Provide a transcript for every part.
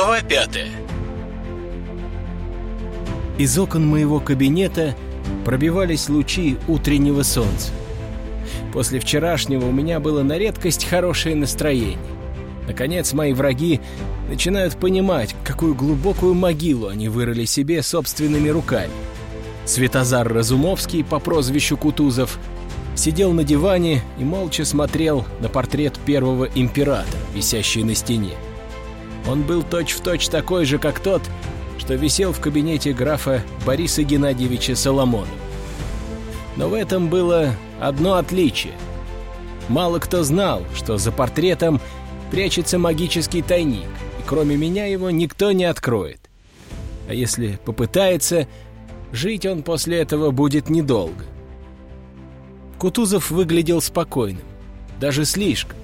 Глава пятая Из окон моего кабинета пробивались лучи утреннего солнца. После вчерашнего у меня было на редкость хорошее настроение. Наконец, мои враги начинают понимать, какую глубокую могилу они вырыли себе собственными руками. Светозар Разумовский по прозвищу Кутузов сидел на диване и молча смотрел на портрет первого императора, висящий на стене. Он был точь-в-точь точь такой же, как тот, что висел в кабинете графа Бориса Геннадьевича Соломонова. Но в этом было одно отличие. Мало кто знал, что за портретом прячется магический тайник, и кроме меня его никто не откроет. А если попытается, жить он после этого будет недолго. Кутузов выглядел спокойным, даже слишком.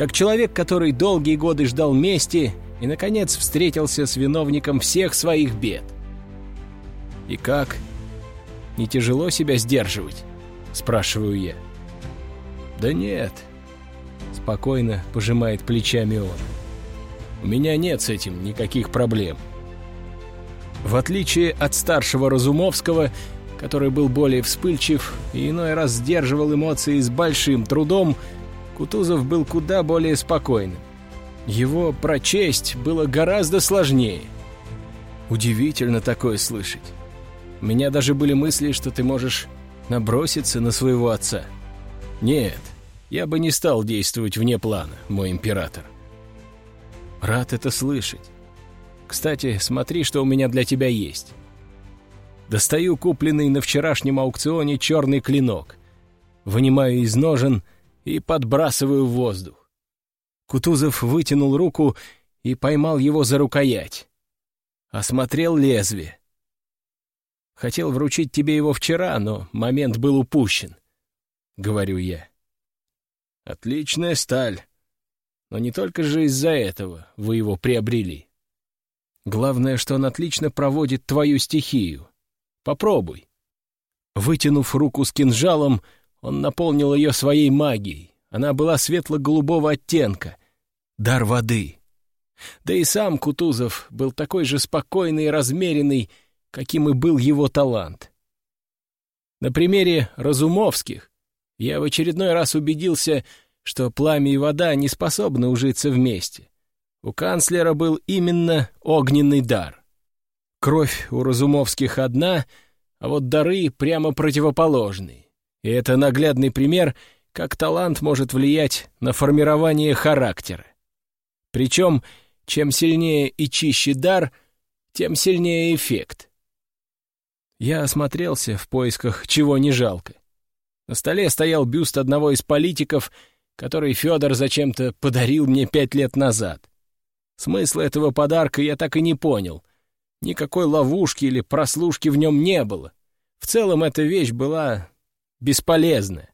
Как человек, который долгие годы ждал мести и, наконец, встретился с виновником всех своих бед. «И как? Не тяжело себя сдерживать?» — спрашиваю я. «Да нет», — спокойно пожимает плечами он. «У меня нет с этим никаких проблем». В отличие от старшего Разумовского, который был более вспыльчив и иной раз сдерживал эмоции с большим трудом, Кутузов был куда более спокойным. Его прочесть было гораздо сложнее. Удивительно такое слышать. У меня даже были мысли, что ты можешь наброситься на своего отца. Нет, я бы не стал действовать вне плана, мой император. Рад это слышать. Кстати, смотри, что у меня для тебя есть. Достаю купленный на вчерашнем аукционе черный клинок. Вынимаю из ножен и подбрасываю в воздух. Кутузов вытянул руку и поймал его за рукоять. Осмотрел лезвие. Хотел вручить тебе его вчера, но момент был упущен, — говорю я. Отличная сталь. Но не только же из-за этого вы его приобрели. Главное, что он отлично проводит твою стихию. Попробуй». Вытянув руку с кинжалом, он наполнил ее своей магией. Она была светло-голубого оттенка. Дар воды. Да и сам Кутузов был такой же спокойный и размеренный, каким и был его талант. На примере Разумовских я в очередной раз убедился, что пламя и вода не способны ужиться вместе. У канцлера был именно огненный дар. Кровь у Разумовских одна, а вот дары прямо противоположные. И это наглядный пример, как талант может влиять на формирование характера. Причем, чем сильнее и чище дар, тем сильнее эффект. Я осмотрелся в поисках чего не жалко. На столе стоял бюст одного из политиков, который Федор зачем-то подарил мне пять лет назад. Смысла этого подарка я так и не понял, Никакой ловушки или прослушки в нем не было. В целом эта вещь была бесполезна.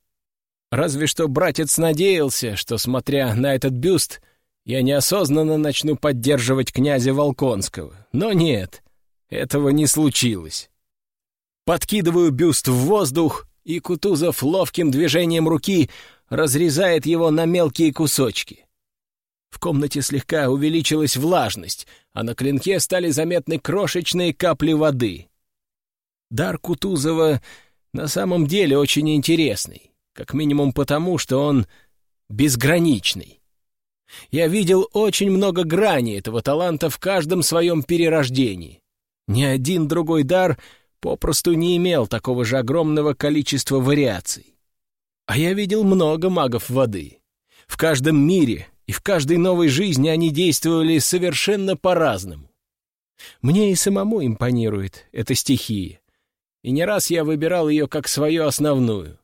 Разве что братец надеялся, что, смотря на этот бюст, я неосознанно начну поддерживать князя Волконского. Но нет, этого не случилось. Подкидываю бюст в воздух, и Кутузов ловким движением руки разрезает его на мелкие кусочки. В комнате слегка увеличилась влажность, а на клинке стали заметны крошечные капли воды. Дар Кутузова на самом деле очень интересный, как минимум потому, что он безграничный. Я видел очень много граней этого таланта в каждом своем перерождении. Ни один другой дар попросту не имел такого же огромного количества вариаций. А я видел много магов воды. В каждом мире и в каждой новой жизни они действовали совершенно по-разному. Мне и самому импонирует эта стихия, и не раз я выбирал ее как свою основную.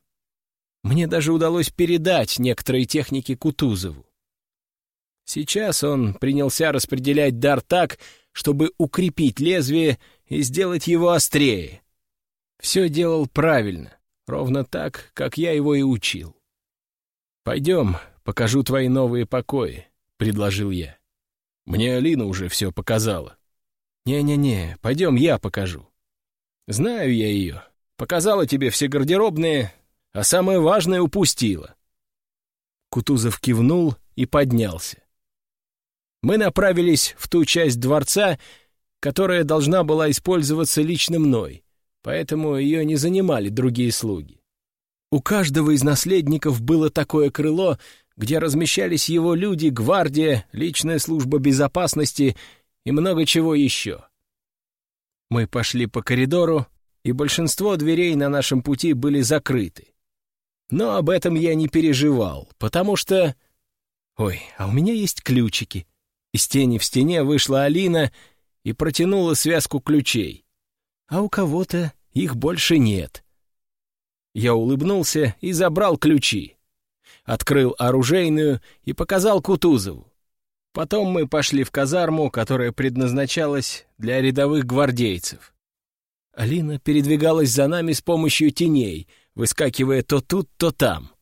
Мне даже удалось передать некоторые техники Кутузову. Сейчас он принялся распределять дар так, чтобы укрепить лезвие и сделать его острее. Все делал правильно, ровно так, как я его и учил. «Пойдем, покажу твои новые покои», — предложил я. Мне Алина уже все показала. «Не-не-не, пойдем я покажу». «Знаю я ее. Показала тебе все гардеробные, а самое важное упустила». Кутузов кивнул и поднялся. Мы направились в ту часть дворца, которая должна была использоваться лично мной, поэтому ее не занимали другие слуги. У каждого из наследников было такое крыло, где размещались его люди, гвардия, личная служба безопасности и много чего еще. Мы пошли по коридору, и большинство дверей на нашем пути были закрыты. Но об этом я не переживал, потому что... Ой, а у меня есть ключики. Из тени в стене вышла Алина и протянула связку ключей. А у кого-то их больше нет. Я улыбнулся и забрал ключи. Открыл оружейную и показал Кутузову. Потом мы пошли в казарму, которая предназначалась для рядовых гвардейцев. Алина передвигалась за нами с помощью теней, выскакивая то тут, то там.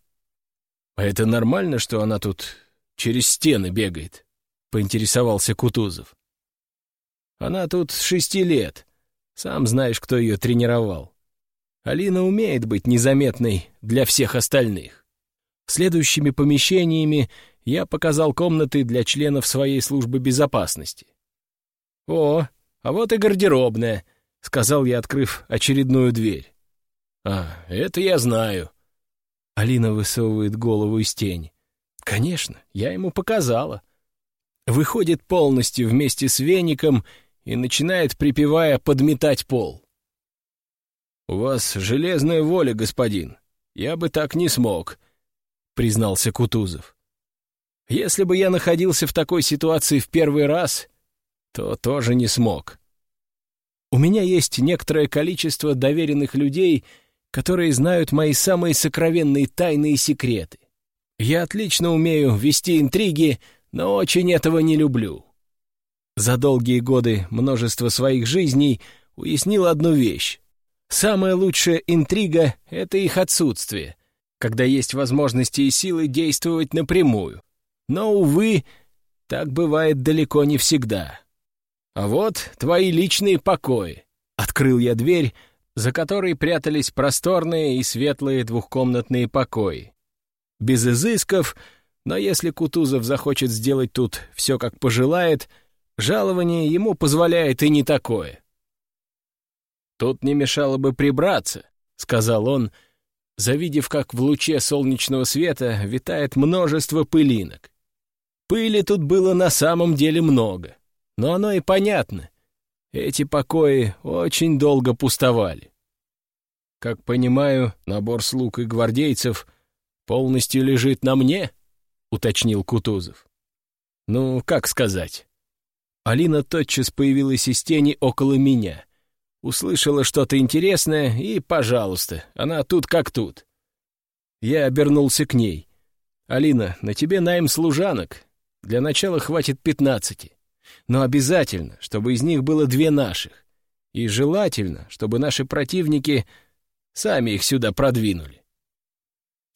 «А это нормально, что она тут через стены бегает?» — поинтересовался Кутузов. «Она тут с шести лет. Сам знаешь, кто ее тренировал. Алина умеет быть незаметной для всех остальных. Следующими помещениями я показал комнаты для членов своей службы безопасности. «О, а вот и гардеробная», — сказал я, открыв очередную дверь. «А, это я знаю». Алина высовывает голову из тени. «Конечно, я ему показала». Выходит полностью вместе с веником и начинает, припевая, подметать пол. «У вас железная воля, господин. Я бы так не смог», — признался Кутузов. «Если бы я находился в такой ситуации в первый раз, то тоже не смог. У меня есть некоторое количество доверенных людей, которые знают мои самые сокровенные тайны и секреты. Я отлично умею вести интриги, но очень этого не люблю. За долгие годы множество своих жизней уяснил одну вещь. Самая лучшая интрига — это их отсутствие, когда есть возможности и силы действовать напрямую. Но, увы, так бывает далеко не всегда. А вот твои личные покои. Открыл я дверь, за которой прятались просторные и светлые двухкомнатные покои. Без изысков, но если Кутузов захочет сделать тут все, как пожелает, жалование ему позволяет и не такое. «Тут не мешало бы прибраться», — сказал он, завидев, как в луче солнечного света витает множество пылинок. Пыли тут было на самом деле много, но оно и понятно. Эти покои очень долго пустовали. Как понимаю, набор слуг и гвардейцев полностью лежит на мне, — уточнил Кутузов. Ну, как сказать? Алина тотчас появилась из тени около меня — Услышала что-то интересное, и, пожалуйста, она тут как тут. Я обернулся к ней. «Алина, на тебе найм служанок. Для начала хватит пятнадцати. Но обязательно, чтобы из них было две наших. И желательно, чтобы наши противники сами их сюда продвинули.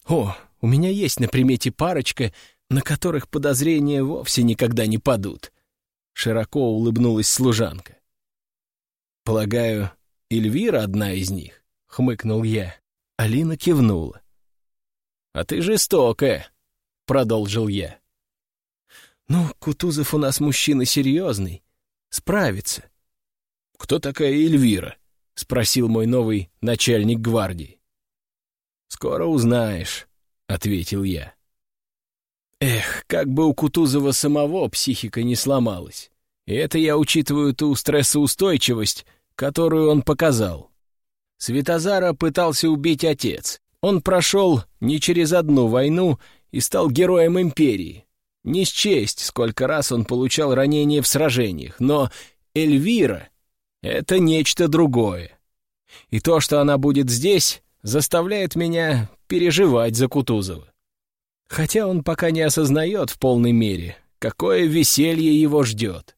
О, у меня есть на примете парочка, на которых подозрения вовсе никогда не падут. Широко улыбнулась служанка. «Полагаю, Эльвира одна из них?» — хмыкнул я. Алина кивнула. «А ты жестокая», — продолжил я. «Ну, Кутузов у нас мужчина серьезный. Справится». «Кто такая Эльвира?» — спросил мой новый начальник гвардии. «Скоро узнаешь», — ответил я. Эх, как бы у Кутузова самого психика не сломалась. И это я учитываю ту стрессоустойчивость, которую он показал. Светозара пытался убить отец. Он прошел не через одну войну и стал героем империи. Не счесть, сколько раз он получал ранения в сражениях, но Эльвира — это нечто другое. И то, что она будет здесь, заставляет меня переживать за Кутузова. Хотя он пока не осознает в полной мере, какое веселье его ждет.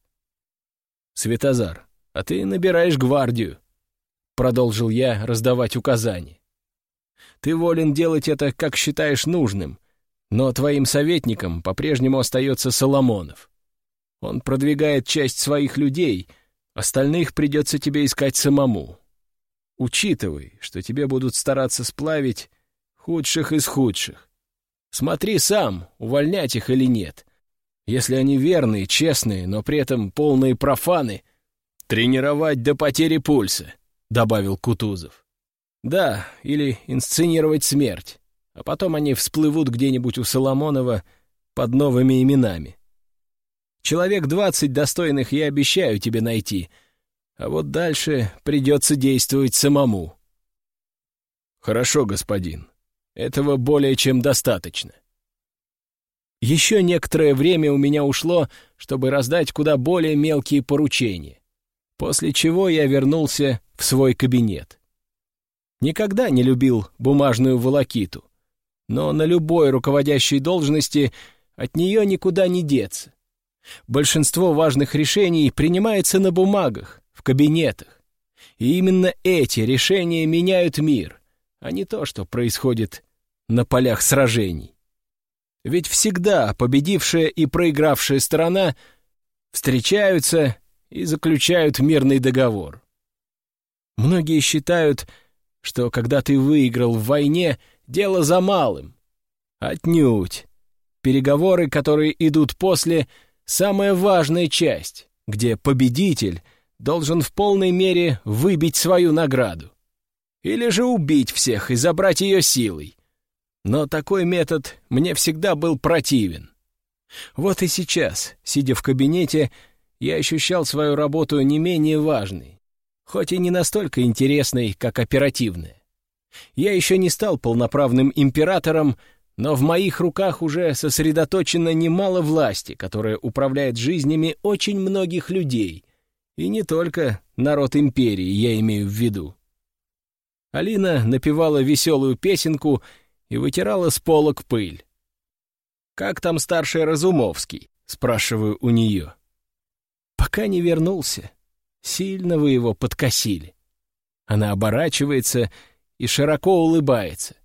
Светозар, а ты набираешь гвардию», — продолжил я раздавать указания. «Ты волен делать это, как считаешь нужным, но твоим советником по-прежнему остается Соломонов. Он продвигает часть своих людей, остальных придется тебе искать самому. Учитывай, что тебе будут стараться сплавить худших из худших. Смотри сам, увольнять их или нет. Если они верные, честные, но при этом полные профаны, тренировать до потери пульса, — добавил Кутузов. Да, или инсценировать смерть, а потом они всплывут где-нибудь у Соломонова под новыми именами. Человек двадцать достойных я обещаю тебе найти, а вот дальше придется действовать самому. Хорошо, господин. Этого более чем достаточно. Еще некоторое время у меня ушло, чтобы раздать куда более мелкие поручения, после чего я вернулся в свой кабинет. Никогда не любил бумажную волокиту, но на любой руководящей должности от нее никуда не деться. Большинство важных решений принимается на бумагах, в кабинетах. И именно эти решения меняют мир, а не то, что происходит на полях сражений. Ведь всегда победившая и проигравшая сторона встречаются и заключают мирный договор. Многие считают, что когда ты выиграл в войне, дело за малым. Отнюдь. Переговоры, которые идут после, самая важная часть, где победитель должен в полной мере выбить свою награду. Или же убить всех и забрать ее силой. Но такой метод мне всегда был противен. Вот и сейчас, сидя в кабинете, я ощущал свою работу не менее важной, хоть и не настолько интересной, как оперативная. Я еще не стал полноправным императором, но в моих руках уже сосредоточено немало власти, которая управляет жизнями очень многих людей, и не только народ империи, я имею в виду. Алина напевала веселую песенку — и вытирала с полок пыль. «Как там старший Разумовский?» — спрашиваю у нее. «Пока не вернулся. Сильно вы его подкосили». Она оборачивается и широко улыбается.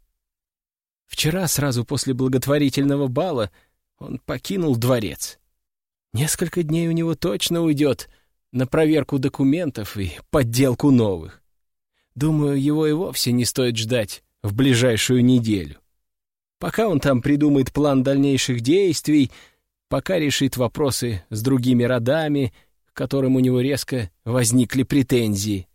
Вчера, сразу после благотворительного бала, он покинул дворец. Несколько дней у него точно уйдет на проверку документов и подделку новых. Думаю, его и вовсе не стоит ждать в ближайшую неделю. Пока он там придумает план дальнейших действий, пока решит вопросы с другими родами, к которым у него резко возникли претензии.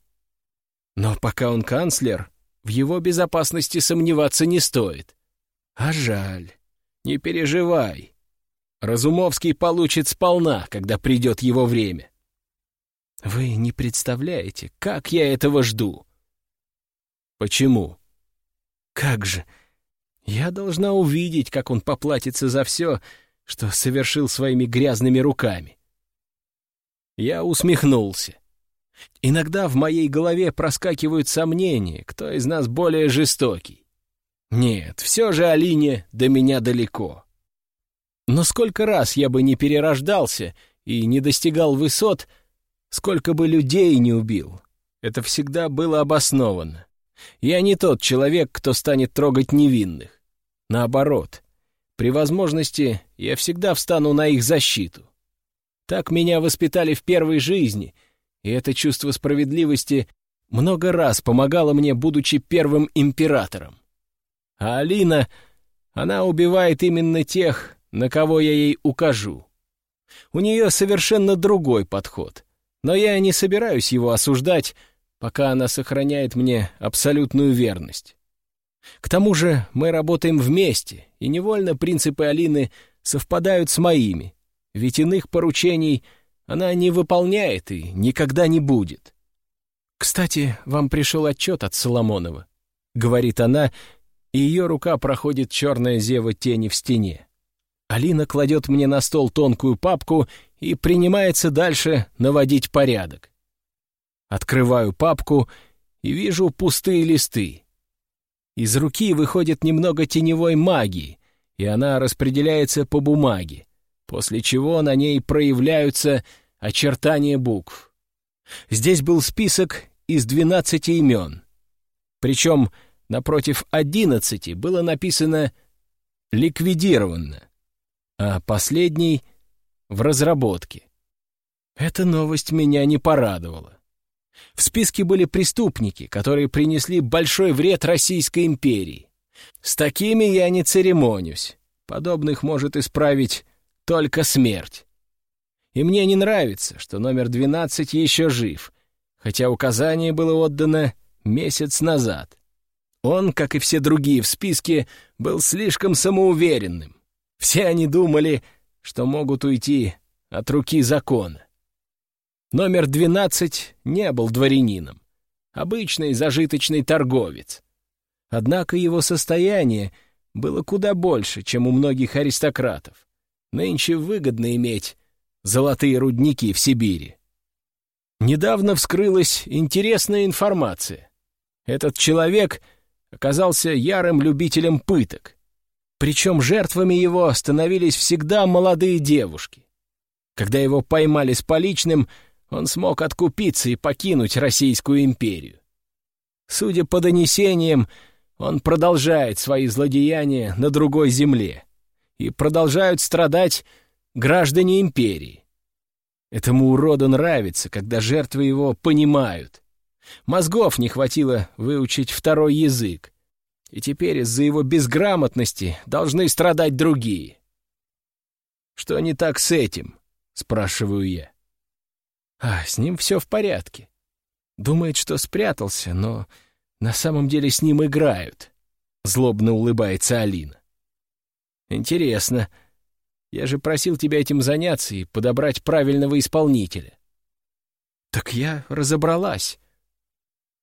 Но пока он канцлер, в его безопасности сомневаться не стоит. А жаль. Не переживай. Разумовский получит сполна, когда придет его время. Вы не представляете, как я этого жду. Почему? Как же! Я должна увидеть, как он поплатится за все, что совершил своими грязными руками. Я усмехнулся. Иногда в моей голове проскакивают сомнения, кто из нас более жестокий. Нет, все же Алине до меня далеко. Но сколько раз я бы не перерождался и не достигал высот, сколько бы людей не убил, это всегда было обосновано. Я не тот человек, кто станет трогать невинных. Наоборот, при возможности я всегда встану на их защиту. Так меня воспитали в первой жизни, и это чувство справедливости много раз помогало мне, будучи первым императором. А Алина, она убивает именно тех, на кого я ей укажу. У нее совершенно другой подход, но я не собираюсь его осуждать, пока она сохраняет мне абсолютную верность. К тому же мы работаем вместе, и невольно принципы Алины совпадают с моими, ведь иных поручений она не выполняет и никогда не будет. «Кстати, вам пришел отчет от Соломонова», — говорит она, и ее рука проходит черная зева тени в стене. Алина кладет мне на стол тонкую папку и принимается дальше наводить порядок. Открываю папку и вижу пустые листы. Из руки выходит немного теневой магии, и она распределяется по бумаге, после чего на ней проявляются очертания букв. Здесь был список из 12 имен. Причем напротив 11 было написано «ликвидировано», а последний — в разработке. Эта новость меня не порадовала. В списке были преступники, которые принесли большой вред Российской империи. С такими я не церемонюсь. Подобных может исправить только смерть. И мне не нравится, что номер 12 еще жив, хотя указание было отдано месяц назад. Он, как и все другие в списке, был слишком самоуверенным. Все они думали, что могут уйти от руки закона. Номер 12 не был дворянином, обычный зажиточный торговец. Однако его состояние было куда больше, чем у многих аристократов. Нынче выгодно иметь золотые рудники в Сибири. Недавно вскрылась интересная информация. Этот человек оказался ярым любителем пыток. Причем жертвами его становились всегда молодые девушки. Когда его поймали с поличным, он смог откупиться и покинуть Российскую империю. Судя по донесениям, он продолжает свои злодеяния на другой земле, и продолжают страдать граждане империи. Этому уроду нравится, когда жертвы его понимают. Мозгов не хватило выучить второй язык, и теперь из-за его безграмотности должны страдать другие. «Что не так с этим?» — спрашиваю я. А, с ним все в порядке. Думает, что спрятался, но на самом деле с ним играют. Злобно улыбается Алина. Интересно. Я же просил тебя этим заняться и подобрать правильного исполнителя. Так я разобралась.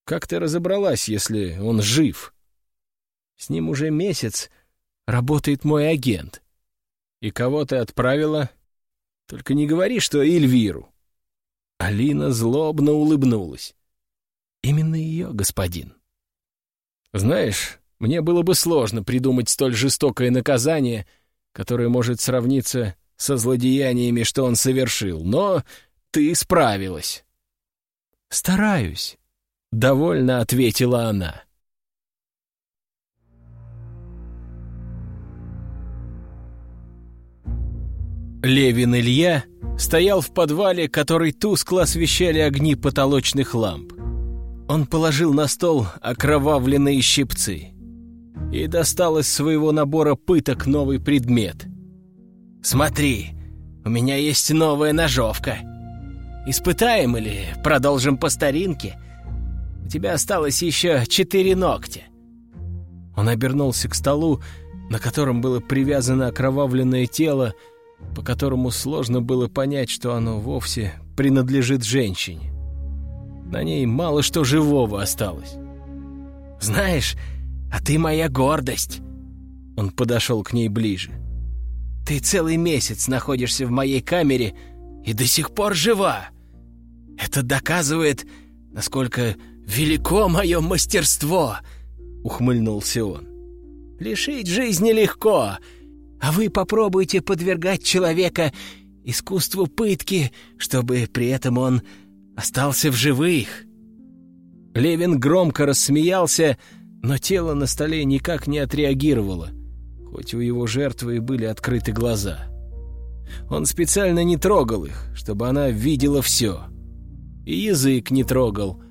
Как ты разобралась, если он жив? С ним уже месяц работает мой агент. И кого ты отправила? Только не говори, что Эльвиру. Алина злобно улыбнулась. «Именно ее, господин». «Знаешь, мне было бы сложно придумать столь жестокое наказание, которое может сравниться со злодеяниями, что он совершил, но ты справилась». «Стараюсь», — довольно ответила она. Левин Илья стоял в подвале, который тускло освещали огни потолочных ламп. Он положил на стол окровавленные щипцы и достал из своего набора пыток новый предмет. «Смотри, у меня есть новая ножовка. Испытаем или продолжим по старинке? У тебя осталось еще четыре ногтя». Он обернулся к столу, на котором было привязано окровавленное тело, по которому сложно было понять, что оно вовсе принадлежит женщине. На ней мало что живого осталось. «Знаешь, а ты моя гордость!» Он подошел к ней ближе. «Ты целый месяц находишься в моей камере и до сих пор жива! Это доказывает, насколько велико мое мастерство!» Ухмыльнулся он. «Лишить жизни легко, а вы попробуйте подвергать человека искусству пытки, чтобы при этом он остался в живых». Левин громко рассмеялся, но тело на столе никак не отреагировало, хоть у его жертвы и были открыты глаза. Он специально не трогал их, чтобы она видела все. И язык не трогал,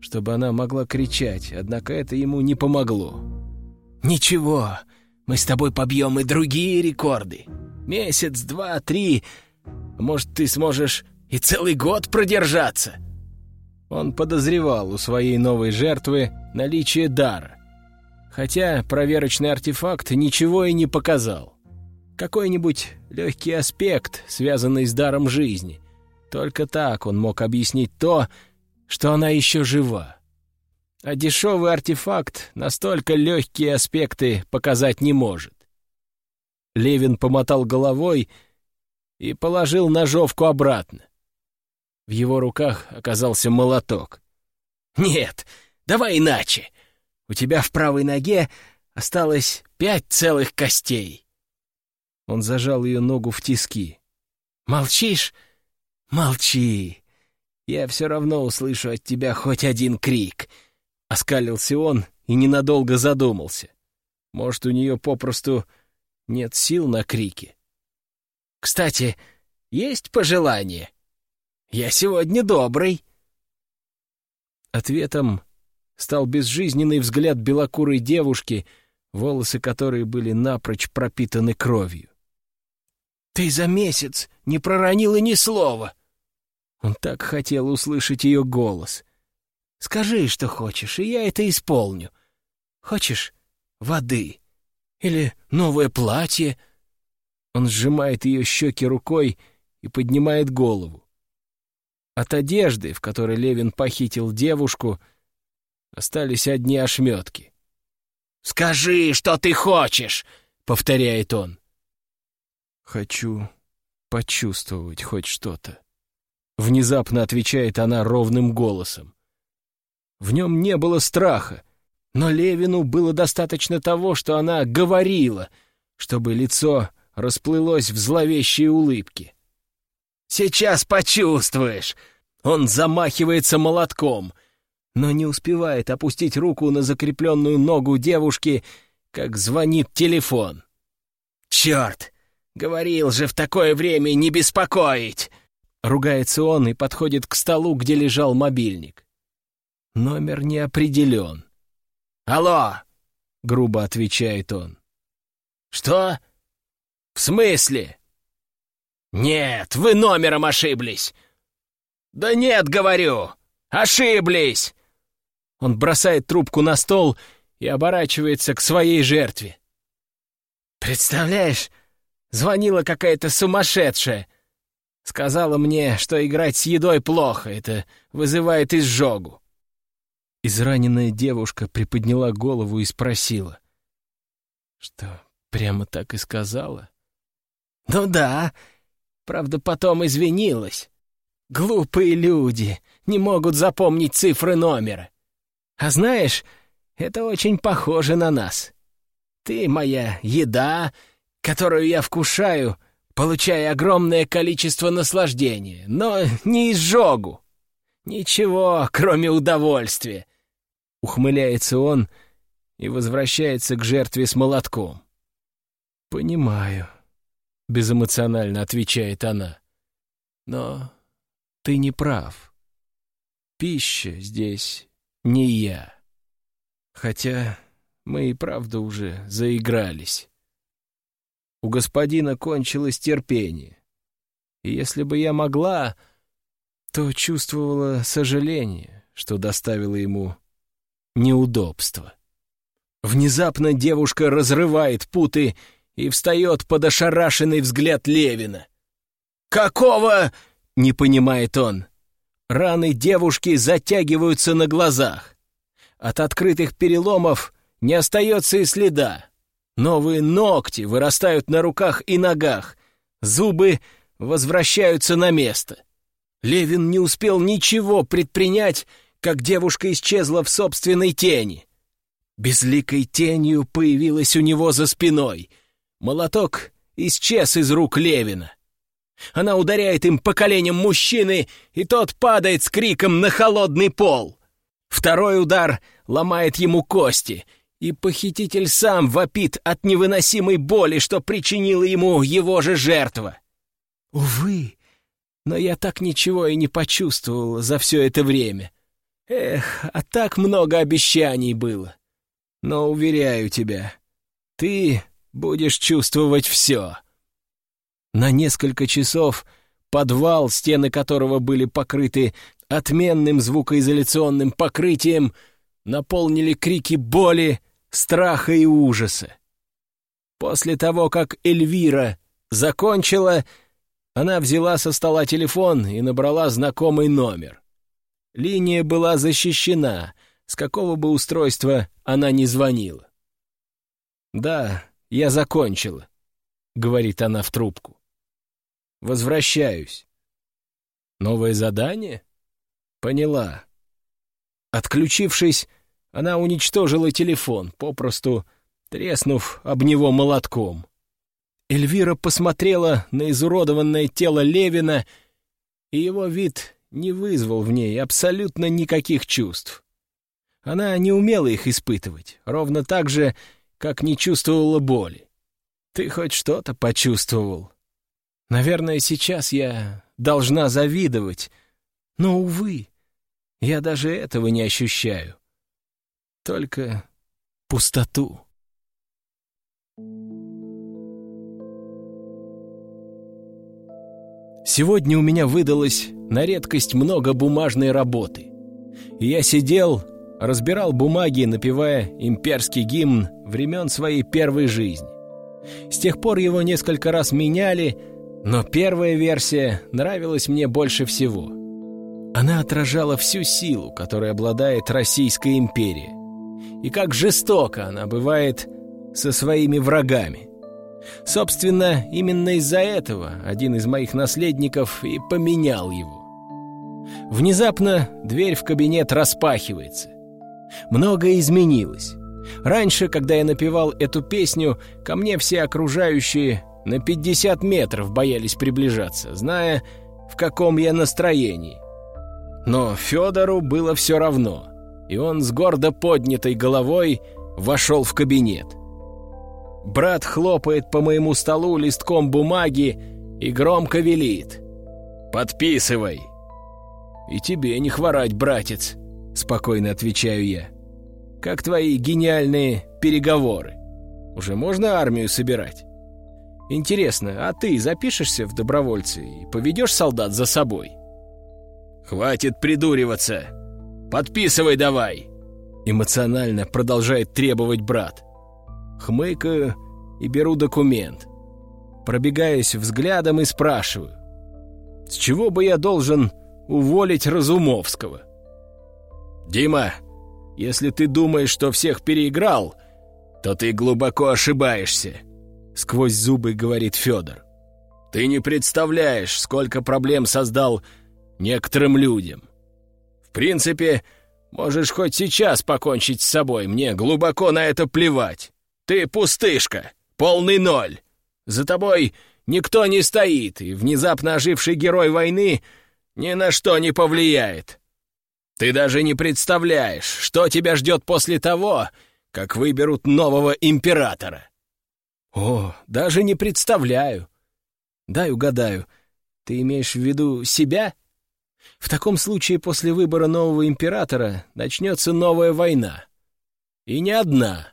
чтобы она могла кричать, однако это ему не помогло. «Ничего, мы с тобой побьем и другие рекорды. Месяц, два, три. Может, ты сможешь и целый год продержаться?» Он подозревал у своей новой жертвы наличие дара. Хотя проверочный артефакт ничего и не показал. Какой-нибудь легкий аспект, связанный с даром жизни. Только так он мог объяснить то, что она еще жива. А дешевый артефакт настолько легкие аспекты показать не может. Левин помотал головой и положил ножовку обратно. В его руках оказался молоток. «Нет, давай иначе. У тебя в правой ноге осталось пять целых костей». Он зажал ее ногу в тиски. «Молчишь? Молчи. Я все равно услышу от тебя хоть один крик». Оскалился он и ненадолго задумался. Может, у нее попросту нет сил на крики. «Кстати, есть пожелание? Я сегодня добрый». Ответом стал безжизненный взгляд белокурой девушки, волосы которой были напрочь пропитаны кровью. Ты за месяц не проронила ни слова!» Он так хотел услышать ее голос. «Скажи, что хочешь, и я это исполню. Хочешь воды? Или новое платье?» Он сжимает ее щеки рукой и поднимает голову. От одежды, в которой Левин похитил девушку, остались одни ошметки. «Скажи, что ты хочешь!» — повторяет он. «Хочу почувствовать хоть что-то», — внезапно отвечает она ровным голосом. В нем не было страха, но Левину было достаточно того, что она говорила, чтобы лицо расплылось в зловещей улыбке. «Сейчас почувствуешь!» Он замахивается молотком, но не успевает опустить руку на закрепленную ногу девушки, как звонит телефон. «Черт! Говорил же в такое время не беспокоить!» Ругается он и подходит к столу, где лежал мобильник. Номер не определен. «Алло!» — грубо отвечает он. «Что? В смысле?» «Нет, вы номером ошиблись!» «Да нет, говорю! Ошиблись!» Он бросает трубку на стол и оборачивается к своей жертве. «Представляешь, звонила какая-то сумасшедшая. Сказала мне, что играть с едой плохо, это вызывает изжогу». Израненная девушка приподняла голову и спросила. «Что, прямо так и сказала?» «Ну да, правда, потом извинилась. Глупые люди не могут запомнить цифры номера. А знаешь, это очень похоже на нас. Ты моя еда, которую я вкушаю, получая огромное количество наслаждения, но не изжогу. Ничего, кроме удовольствия. Ухмыляется он и возвращается к жертве с молотком. «Понимаю», — безэмоционально отвечает она. «Но ты не прав. Пища здесь не я. Хотя мы и правда уже заигрались. У господина кончилось терпение. И если бы я могла, то чувствовала сожаление, что доставило ему неудобства. Внезапно девушка разрывает путы и встает под ошарашенный взгляд Левина. «Какого?» Не понимает он. Раны девушки затягиваются на глазах. От открытых переломов не остается и следа. Новые ногти вырастают на руках и ногах. Зубы возвращаются на место. Левин не успел ничего предпринять, как девушка исчезла в собственной тени. Безликой тенью появилась у него за спиной. Молоток исчез из рук Левина. Она ударяет им по коленям мужчины, и тот падает с криком на холодный пол. Второй удар ломает ему кости, и похититель сам вопит от невыносимой боли, что причинила ему его же жертва. Увы, но я так ничего и не почувствовал за все это время. Эх, а так много обещаний было. Но, уверяю тебя, ты будешь чувствовать все. На несколько часов подвал, стены которого были покрыты отменным звукоизоляционным покрытием, наполнили крики боли, страха и ужаса. После того, как Эльвира закончила, она взяла со стола телефон и набрала знакомый номер. Линия была защищена, с какого бы устройства она ни звонила. «Да, я закончила», — говорит она в трубку. Возвращаюсь. Новое задание? Поняла. Отключившись, она уничтожила телефон, попросту треснув об него молотком. Эльвира посмотрела на изуродованное тело Левина, и его вид не вызвал в ней абсолютно никаких чувств. Она не умела их испытывать, ровно так же, как не чувствовала боли. Ты хоть что-то почувствовал, Наверное, сейчас я должна завидовать, но, увы, я даже этого не ощущаю. Только пустоту. Сегодня у меня выдалось на редкость много бумажной работы. И я сидел, разбирал бумаги, напевая имперский гимн времен своей первой жизни. С тех пор его несколько раз меняли, но первая версия нравилась мне больше всего. Она отражала всю силу, которой обладает Российская империя. И как жестоко она бывает со своими врагами. Собственно, именно из-за этого один из моих наследников и поменял его. Внезапно дверь в кабинет распахивается. Многое изменилось. Раньше, когда я напевал эту песню, ко мне все окружающие на 50 метров боялись приближаться, зная, в каком я настроении. Но Федору было все равно, и он с гордо поднятой головой вошел в кабинет. Брат хлопает по моему столу листком бумаги и громко велит. «Подписывай!» «И тебе не хворать, братец!» — спокойно отвечаю я. «Как твои гениальные переговоры? Уже можно армию собирать?» «Интересно, а ты запишешься в добровольцы и поведешь солдат за собой?» «Хватит придуриваться! Подписывай давай!» Эмоционально продолжает требовать брат. Хмыкаю и беру документ. Пробегаюсь взглядом и спрашиваю. С чего бы я должен уволить Разумовского? «Дима, если ты думаешь, что всех переиграл, то ты глубоко ошибаешься», — сквозь зубы говорит Федор. «Ты не представляешь, сколько проблем создал некоторым людям. В принципе, можешь хоть сейчас покончить с собой, мне глубоко на это плевать. Ты пустышка, полный ноль. За тобой никто не стоит, и внезапно оживший герой войны ни на что не повлияет. Ты даже не представляешь, что тебя ждет после того, как выберут нового императора. О, даже не представляю. Дай угадаю, ты имеешь в виду себя? В таком случае после выбора нового императора начнется новая война. И не одна.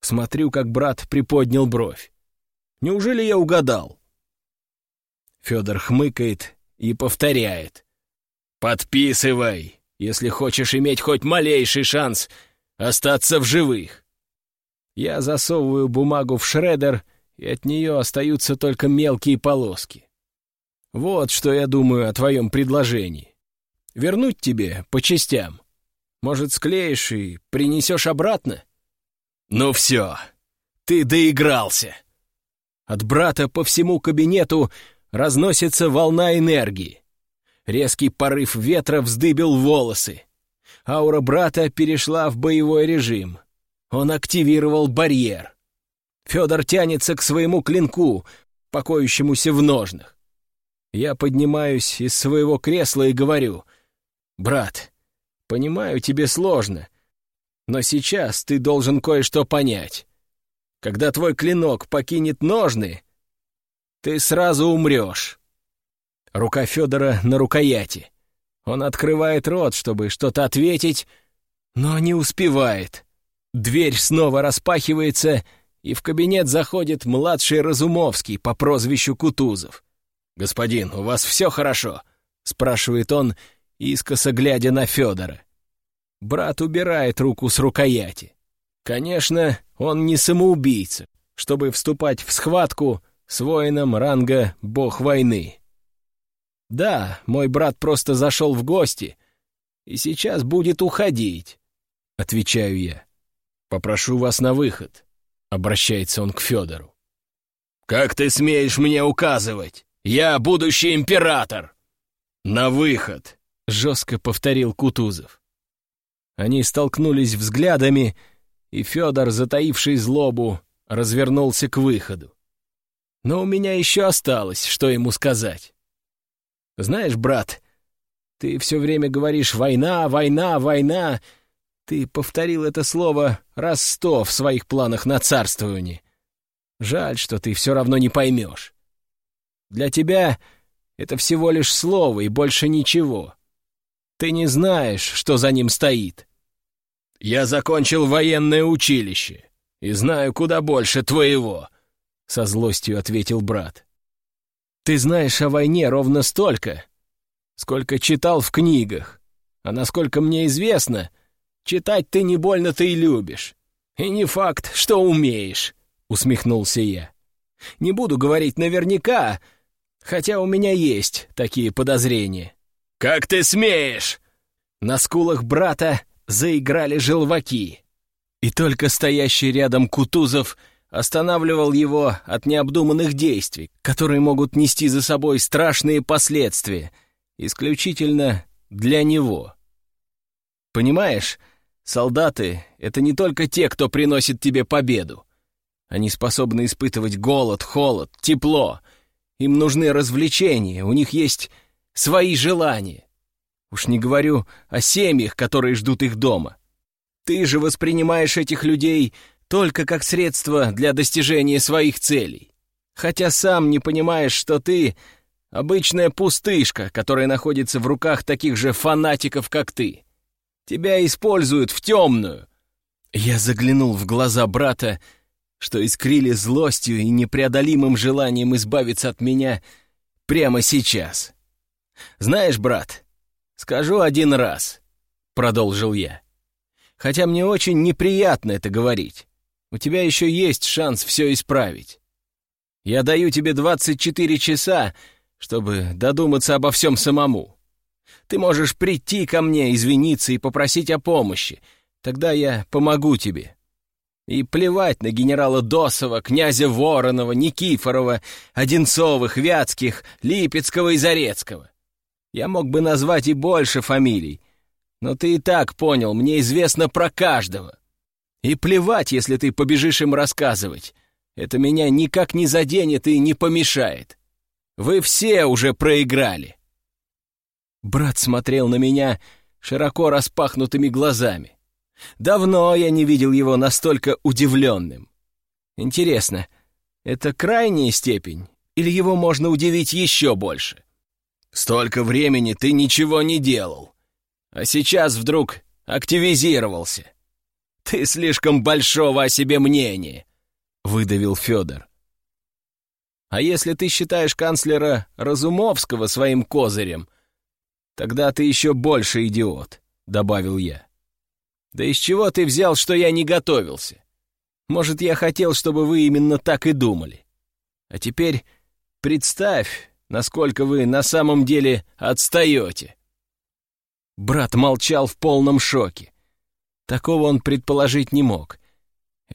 Смотрю, как брат приподнял бровь. Неужели я угадал? Федор хмыкает и повторяет. «Подписывай, если хочешь иметь хоть малейший шанс остаться в живых». Я засовываю бумагу в шредер, и от нее остаются только мелкие полоски. Вот что я думаю о твоем предложении. Вернуть тебе по частям. Может, склеишь и принесешь обратно? «Ну все, ты доигрался!» От брата по всему кабинету разносится волна энергии. Резкий порыв ветра вздыбил волосы. Аура брата перешла в боевой режим. Он активировал барьер. Федор тянется к своему клинку, покоящемуся в ножнах. Я поднимаюсь из своего кресла и говорю, «Брат, понимаю, тебе сложно, но сейчас ты должен кое-что понять. Когда твой клинок покинет ножны, ты сразу умрешь. Рука Федора на рукояти. Он открывает рот, чтобы что-то ответить, но не успевает. Дверь снова распахивается, и в кабинет заходит младший Разумовский по прозвищу Кутузов. «Господин, у вас все хорошо?» — спрашивает он, искоса глядя на Федора. Брат убирает руку с рукояти. Конечно, он не самоубийца, чтобы вступать в схватку с воином ранга «Бог войны». Да, мой брат просто зашел в гости и сейчас будет уходить, — отвечаю я. Попрошу вас на выход, — обращается он к Федору. «Как ты смеешь мне указывать? Я будущий император!» «На выход!» — жестко повторил Кутузов. Они столкнулись взглядами, и Федор, затаивший злобу, развернулся к выходу. Но у меня еще осталось, что ему сказать. «Знаешь, брат, ты все время говоришь «война, война, война». Ты повторил это слово раз сто в своих планах на царствование. Жаль, что ты все равно не поймешь. Для тебя это всего лишь слово и больше ничего. Ты не знаешь, что за ним стоит. Я закончил военное училище и знаю куда больше твоего, — со злостью ответил брат. Ты знаешь о войне ровно столько, сколько читал в книгах. А насколько мне известно, читать ты не больно-то и любишь. И не факт, что умеешь, — усмехнулся я. Не буду говорить наверняка, хотя у меня есть такие подозрения. «Как ты смеешь?» На скулах брата заиграли желваки. И только стоящий рядом Кутузов останавливал его от необдуманных действий, которые могут нести за собой страшные последствия, исключительно для него. Понимаешь, солдаты — это не только те, кто приносит тебе победу. Они способны испытывать голод, холод, тепло. Им нужны развлечения, у них есть свои желания. Уж не говорю о семьях, которые ждут их дома. Ты же воспринимаешь этих людей только как средство для достижения своих целей. Хотя сам не понимаешь, что ты — обычная пустышка, которая находится в руках таких же фанатиков, как ты. Тебя используют в темную. Я заглянул в глаза брата, что искрили злостью и непреодолимым желанием избавиться от меня прямо сейчас. «Знаешь, брат, скажу один раз», — продолжил я. «Хотя мне очень неприятно это говорить. У тебя еще есть шанс все исправить. Я даю тебе 24 часа, чтобы додуматься обо всем самому. Ты можешь прийти ко мне, извиниться и попросить о помощи. Тогда я помогу тебе. И плевать на генерала Досова, князя Воронова, Никифорова, Одинцовых, Вятских, Липецкого и Зарецкого. Я мог бы назвать и больше фамилий, но ты и так понял, мне известно про каждого. И плевать, если ты побежишь им рассказывать. Это меня никак не заденет и не помешает. Вы все уже проиграли. Брат смотрел на меня широко распахнутыми глазами. Давно я не видел его настолько удивленным. Интересно, это крайняя степень, или его можно удивить еще больше? Столько времени ты ничего не делал, а сейчас вдруг активизировался. Ты слишком большого о себе мнения, — выдавил Федор. А если ты считаешь канцлера Разумовского своим козырем, тогда ты еще больше идиот, — добавил я. Да из чего ты взял, что я не готовился? Может, я хотел, чтобы вы именно так и думали. А теперь представь, насколько вы на самом деле отстаете. Брат молчал в полном шоке. Такого он предположить не мог.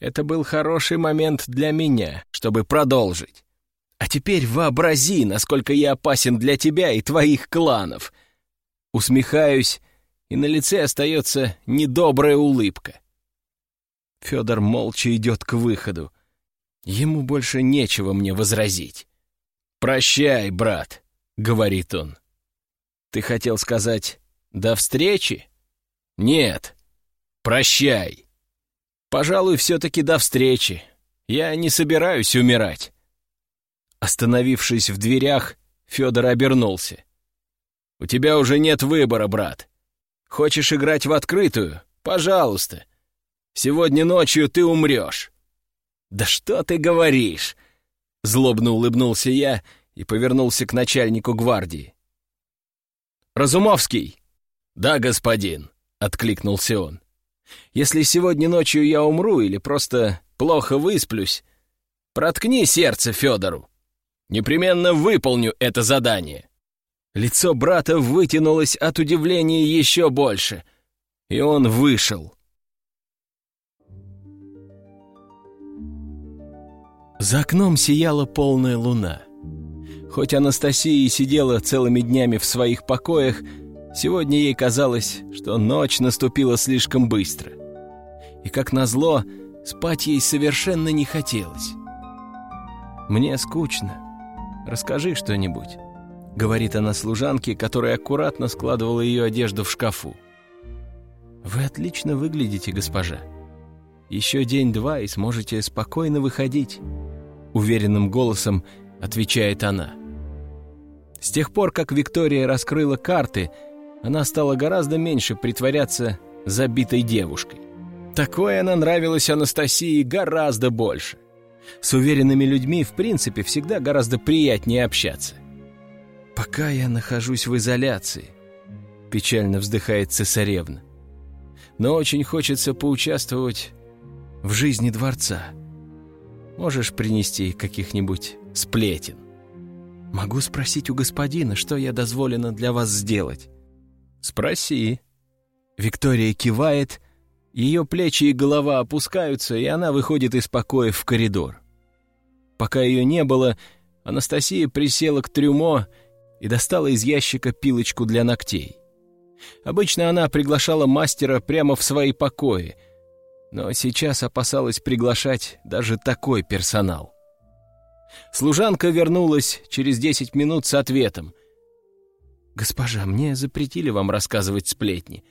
Это был хороший момент для меня, чтобы продолжить. А теперь вообрази, насколько я опасен для тебя и твоих кланов. Усмехаюсь и на лице остается недобрая улыбка. Федор молча идет к выходу. Ему больше нечего мне возразить. «Прощай, брат», — говорит он. «Ты хотел сказать «до встречи»?» «Нет, прощай». «Пожалуй, все-таки до встречи. Я не собираюсь умирать». Остановившись в дверях, Федор обернулся. «У тебя уже нет выбора, брат. Хочешь играть в открытую? Пожалуйста. Сегодня ночью ты умрешь». «Да что ты говоришь?» Злобно улыбнулся я и повернулся к начальнику гвардии. «Разумовский!» «Да, господин», — откликнулся он. «Если сегодня ночью я умру или просто плохо высплюсь, проткни сердце Федору. Непременно выполню это задание». Лицо брата вытянулось от удивления еще больше, и он вышел. За окном сияла полная луна. Хоть Анастасия и сидела целыми днями в своих покоях, сегодня ей казалось, что ночь наступила слишком быстро. И, как назло, спать ей совершенно не хотелось. «Мне скучно. Расскажи что-нибудь» говорит она служанке, которая аккуратно складывала ее одежду в шкафу. «Вы отлично выглядите, госпожа. Еще день-два и сможете спокойно выходить», — уверенным голосом отвечает она. С тех пор, как Виктория раскрыла карты, она стала гораздо меньше притворяться забитой девушкой. Такое она нравилась Анастасии гораздо больше. С уверенными людьми, в принципе, всегда гораздо приятнее общаться — «Пока я нахожусь в изоляции», — печально вздыхает цесаревна. «Но очень хочется поучаствовать в жизни дворца. Можешь принести каких-нибудь сплетен?» «Могу спросить у господина, что я дозволена для вас сделать?» «Спроси». Виктория кивает, ее плечи и голова опускаются, и она выходит из покоя в коридор. Пока ее не было, Анастасия присела к трюмо и достала из ящика пилочку для ногтей. Обычно она приглашала мастера прямо в свои покои, но сейчас опасалась приглашать даже такой персонал. Служанка вернулась через десять минут с ответом. «Госпожа, мне запретили вам рассказывать сплетни.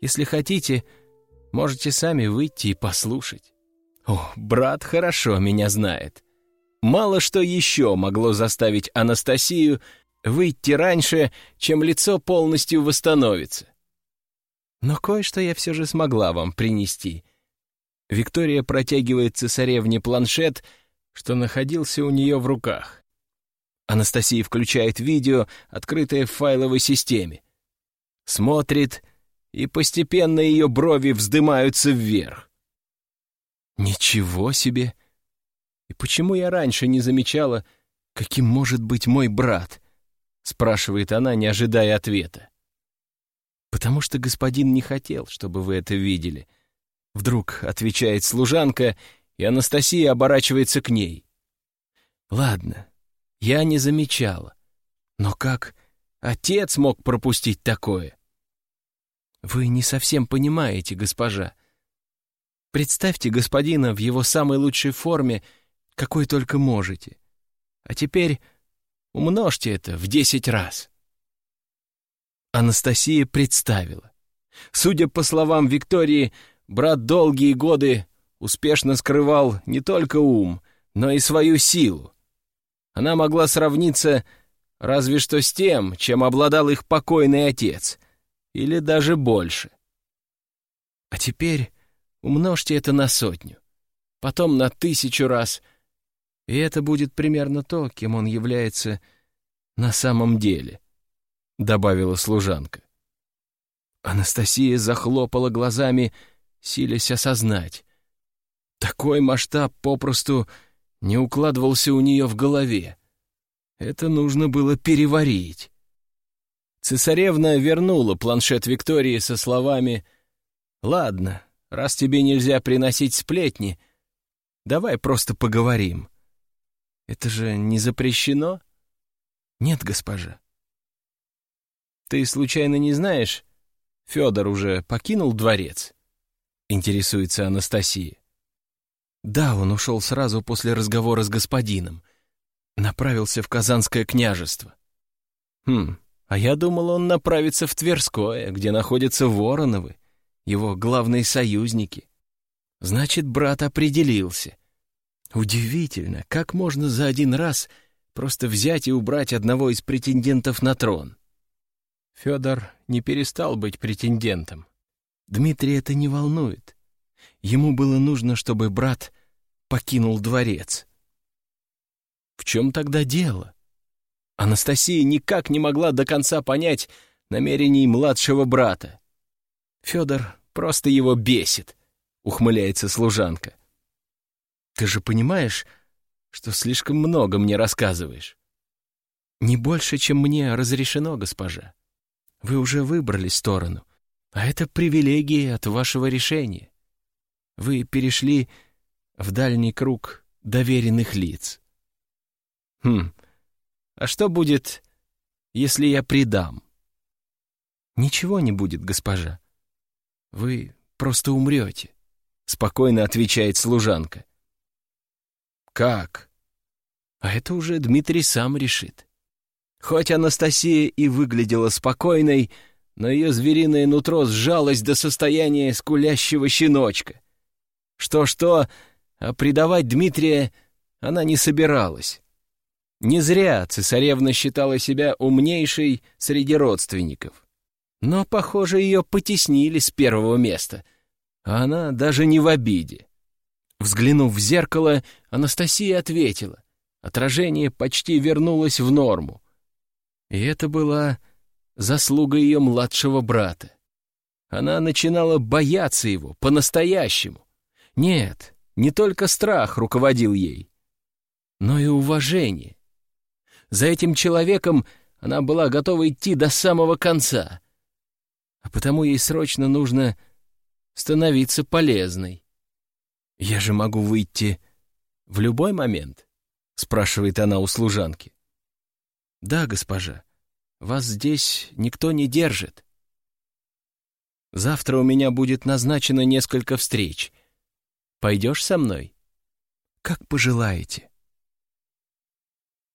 Если хотите, можете сами выйти и послушать». «О, брат хорошо меня знает». Мало что еще могло заставить Анастасию выйти раньше, чем лицо полностью восстановится. Но кое-что я все же смогла вам принести. Виктория протягивает цесаревне планшет, что находился у нее в руках. Анастасия включает видео, открытое в файловой системе. Смотрит, и постепенно ее брови вздымаются вверх. Ничего себе! И почему я раньше не замечала, каким может быть мой брат? Спрашивает она, не ожидая ответа. Потому что господин не хотел, чтобы вы это видели. Вдруг отвечает служанка, и Анастасия оборачивается к ней. Ладно, я не замечала. Но как отец мог пропустить такое? Вы не совсем понимаете, госпожа. Представьте господина в его самой лучшей форме — какой только можете. А теперь умножьте это в десять раз. Анастасия представила. Судя по словам Виктории, брат долгие годы успешно скрывал не только ум, но и свою силу. Она могла сравниться разве что с тем, чем обладал их покойный отец, или даже больше. А теперь умножьте это на сотню, потом на тысячу раз, и это будет примерно то, кем он является на самом деле», — добавила служанка. Анастасия захлопала глазами, силясь осознать. Такой масштаб попросту не укладывался у нее в голове. Это нужно было переварить. Цесаревна вернула планшет Виктории со словами «Ладно, раз тебе нельзя приносить сплетни, давай просто поговорим. Это же не запрещено? Нет, госпожа. Ты случайно не знаешь, Федор уже покинул дворец? Интересуется Анастасия. Да, он ушел сразу после разговора с господином. Направился в Казанское княжество. Хм, а я думал, он направится в Тверское, где находятся Вороновы, его главные союзники. Значит, брат определился. Удивительно, как можно за один раз просто взять и убрать одного из претендентов на трон. Федор не перестал быть претендентом. Дмитрия это не волнует. Ему было нужно, чтобы брат покинул дворец. В чем тогда дело? Анастасия никак не могла до конца понять намерений младшего брата. Федор просто его бесит, ухмыляется служанка. Ты же понимаешь, что слишком много мне рассказываешь. Не больше, чем мне разрешено, госпожа. Вы уже выбрали сторону, а это привилегия от вашего решения. Вы перешли в дальний круг доверенных лиц. Хм, а что будет, если я предам? Ничего не будет, госпожа. Вы просто умрете, — спокойно отвечает служанка. Как? А это уже Дмитрий сам решит. Хоть Анастасия и выглядела спокойной, но ее звериное нутро сжалось до состояния скулящего щеночка. Что-что, а предавать Дмитрия она не собиралась. Не зря цесаревна считала себя умнейшей среди родственников. Но, похоже, ее потеснили с первого места, а она даже не в обиде. Взглянув в зеркало, Анастасия ответила. Отражение почти вернулось в норму. И это была заслуга ее младшего брата. Она начинала бояться его по-настоящему. Нет, не только страх руководил ей, но и уважение. За этим человеком она была готова идти до самого конца. А потому ей срочно нужно становиться полезной. «Я же могу выйти в любой момент?» — спрашивает она у служанки. «Да, госпожа, вас здесь никто не держит. Завтра у меня будет назначено несколько встреч. Пойдешь со мной?» «Как пожелаете».